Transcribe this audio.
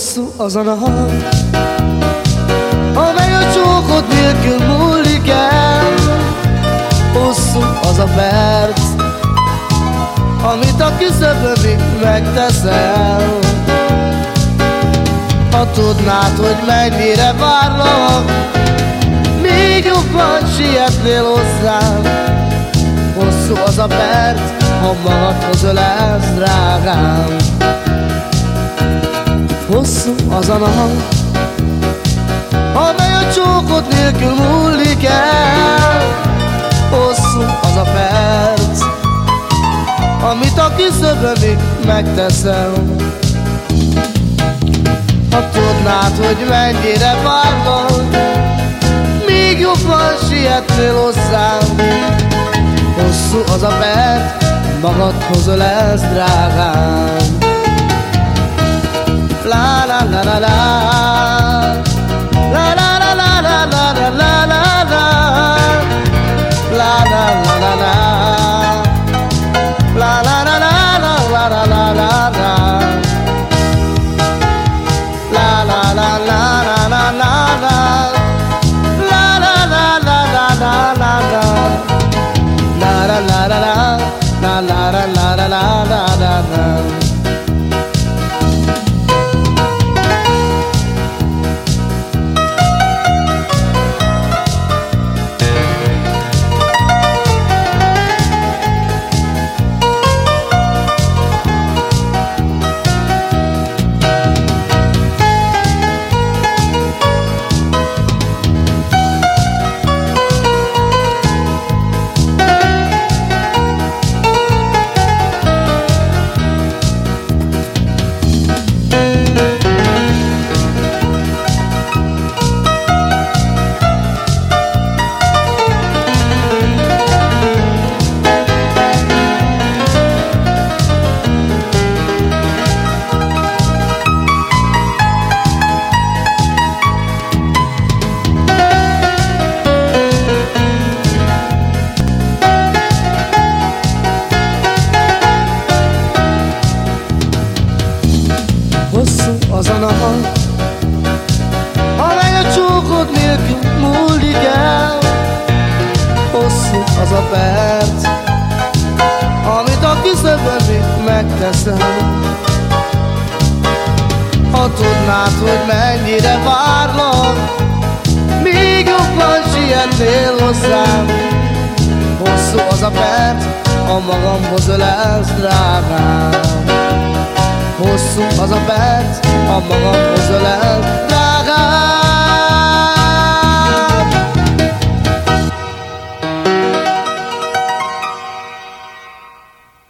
Hosszú az a nap Amely a csókod nélkül múlik el. Hosszú az a perc Amit a küszöbömig megteszel. Ha tudnád, hogy mennyire várlak Még jobban sietnél hozzám. Hosszú az a perc Ha magadhoz ölelsz, drágám Hosszú az a nap Amely a csókot nélkül múlik el Hosszú az a perc Amit a küszöbömig megteszel. Ha tudnád, hogy mennyire várlak Még jobban sietnél hozzám. Hosszú az a perc Magadhoz ölelsz, drágám la la la la la la az a nap Amely a csókod nélkül múlik el. Hosszú az a perc Amit a küszöbön megteszem. Ha tudnád, hogy mennyire várlak Még jobban sietnél hozzám. Hosszú az a perc, a magamhoz ölelsz, drágám. Hosszú az a perc, a magamhoz ölel